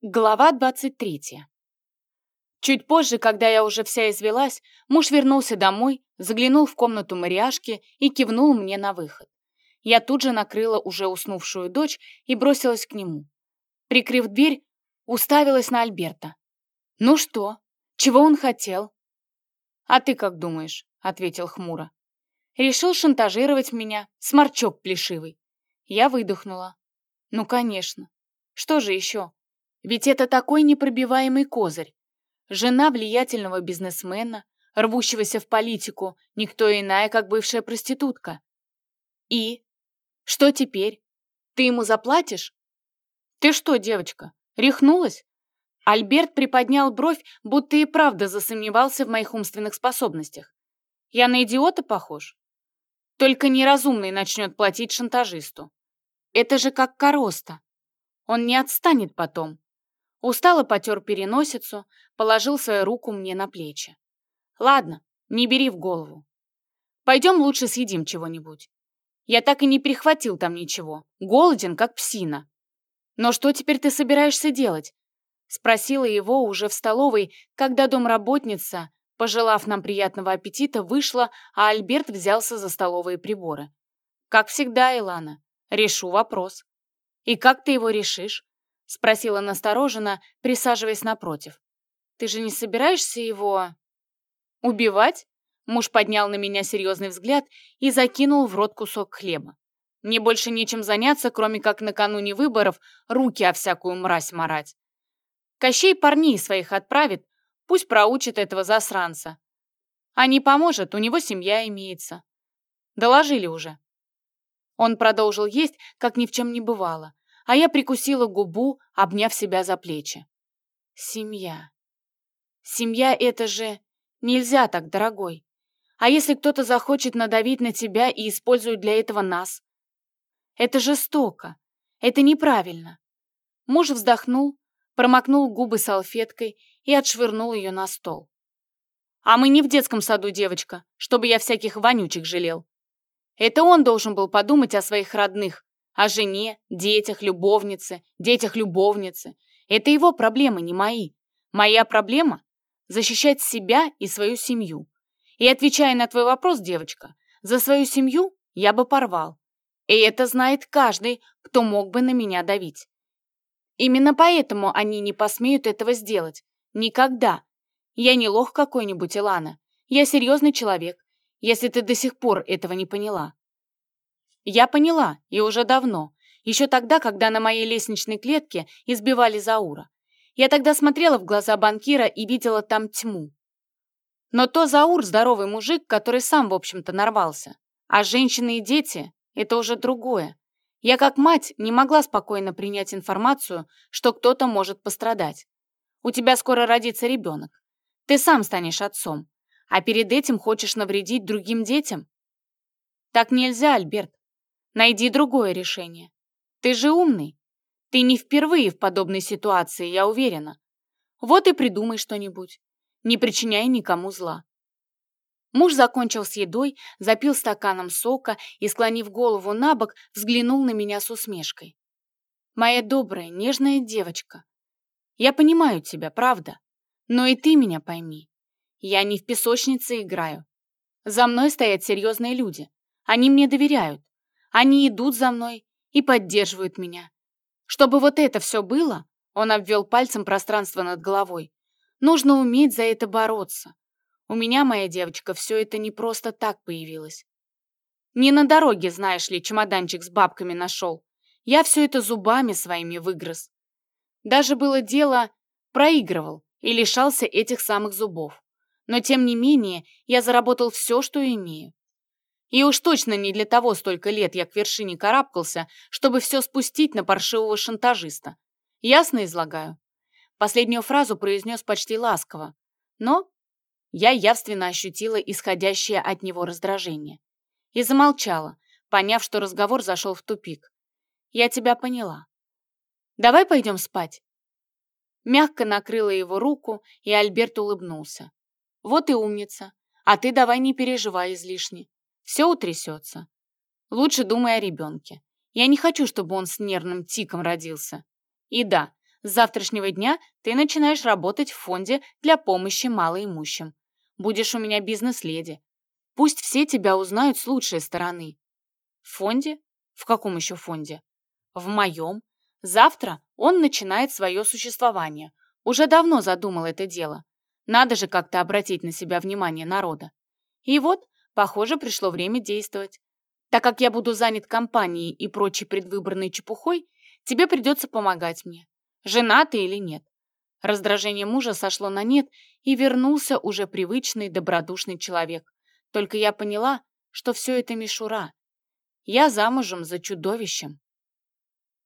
Глава 23. Чуть позже, когда я уже вся извелась, муж вернулся домой, заглянул в комнату Мариашки и кивнул мне на выход. Я тут же накрыла уже уснувшую дочь и бросилась к нему. Прикрыв дверь, уставилась на Альберта. «Ну что? Чего он хотел?» «А ты как думаешь?» — ответил хмуро. «Решил шантажировать меня, сморчок плешивый». Я выдохнула. «Ну, конечно. Что же еще?» Ведь это такой непробиваемый козырь. Жена влиятельного бизнесмена, рвущегося в политику, никто иная, как бывшая проститутка. И? Что теперь? Ты ему заплатишь? Ты что, девочка, рехнулась? Альберт приподнял бровь, будто и правда засомневался в моих умственных способностях. Я на идиота похож? Только неразумный начнет платить шантажисту. Это же как короста. Он не отстанет потом. Устало потер переносицу, положил свою руку мне на плечи. «Ладно, не бери в голову. Пойдем лучше съедим чего-нибудь. Я так и не прихватил там ничего. Голоден, как псина. Но что теперь ты собираешься делать?» Спросила его уже в столовой, когда домработница, пожелав нам приятного аппетита, вышла, а Альберт взялся за столовые приборы. «Как всегда, Илана, решу вопрос». «И как ты его решишь?» — спросила настороженно, присаживаясь напротив. «Ты же не собираешься его...» «Убивать?» Муж поднял на меня серьезный взгляд и закинул в рот кусок хлеба. «Мне больше нечем заняться, кроме как накануне выборов руки о всякую мразь марать. Кощей парней своих отправит, пусть проучит этого засранца. А не поможет, у него семья имеется. Доложили уже». Он продолжил есть, как ни в чем не бывало, а я прикусила губу, обняв себя за плечи. Семья. Семья — это же... Нельзя так, дорогой. А если кто-то захочет надавить на тебя и использует для этого нас? Это жестоко. Это неправильно. Муж вздохнул, промокнул губы салфеткой и отшвырнул ее на стол. А мы не в детском саду, девочка, чтобы я всяких вонючек жалел. Это он должен был подумать о своих родных, о жене, детях, любовнице, детях любовницы. Это его проблемы, не мои. Моя проблема – защищать себя и свою семью. И отвечая на твой вопрос, девочка, за свою семью я бы порвал. И это знает каждый, кто мог бы на меня давить. Именно поэтому они не посмеют этого сделать. Никогда. Я не лох какой-нибудь, Илана. Я серьезный человек, если ты до сих пор этого не поняла. Я поняла, и уже давно. Еще тогда, когда на моей лестничной клетке избивали Заура. Я тогда смотрела в глаза банкира и видела там тьму. Но то Заур – здоровый мужик, который сам, в общем-то, нарвался. А женщины и дети – это уже другое. Я как мать не могла спокойно принять информацию, что кто-то может пострадать. У тебя скоро родится ребенок. Ты сам станешь отцом. А перед этим хочешь навредить другим детям? Так нельзя, Альберт. Найди другое решение. Ты же умный. Ты не впервые в подобной ситуации, я уверена. Вот и придумай что-нибудь. Не причиняй никому зла. Муж закончил с едой, запил стаканом сока и, склонив голову на бок, взглянул на меня с усмешкой. «Моя добрая, нежная девочка, я понимаю тебя, правда, но и ты меня пойми. Я не в песочнице играю. За мной стоят серьезные люди. Они мне доверяют. Они идут за мной и поддерживают меня. Чтобы вот это все было, он обвел пальцем пространство над головой, нужно уметь за это бороться. У меня, моя девочка, все это не просто так появилось. Не на дороге, знаешь ли, чемоданчик с бабками нашел. Я все это зубами своими выгрыз. Даже было дело, проигрывал и лишался этих самых зубов. Но тем не менее, я заработал все, что имею. И уж точно не для того столько лет я к вершине карабкался, чтобы все спустить на паршивого шантажиста. Ясно излагаю? Последнюю фразу произнес почти ласково. Но я явственно ощутила исходящее от него раздражение. И замолчала, поняв, что разговор зашел в тупик. «Я тебя поняла. Давай пойдем спать?» Мягко накрыла его руку, и Альберт улыбнулся. «Вот и умница. А ты давай не переживай излишне. Все утрясется. Лучше думай о ребенке. Я не хочу, чтобы он с нервным тиком родился. И да, С завтрашнего дня ты начинаешь работать в фонде для помощи малоимущим. Будешь у меня бизнес-леди. Пусть все тебя узнают с лучшей стороны. В фонде? В каком еще фонде? В моем. Завтра он начинает свое существование. Уже давно задумал это дело. Надо же как-то обратить на себя внимание народа. И вот, похоже, пришло время действовать. Так как я буду занят компанией и прочей предвыборной чепухой, тебе придется помогать мне. Жена ты или нет. Раздражение мужа сошло на нет, и вернулся уже привычный добродушный человек. Только я поняла, что все это мишура. Я замужем за чудовищем.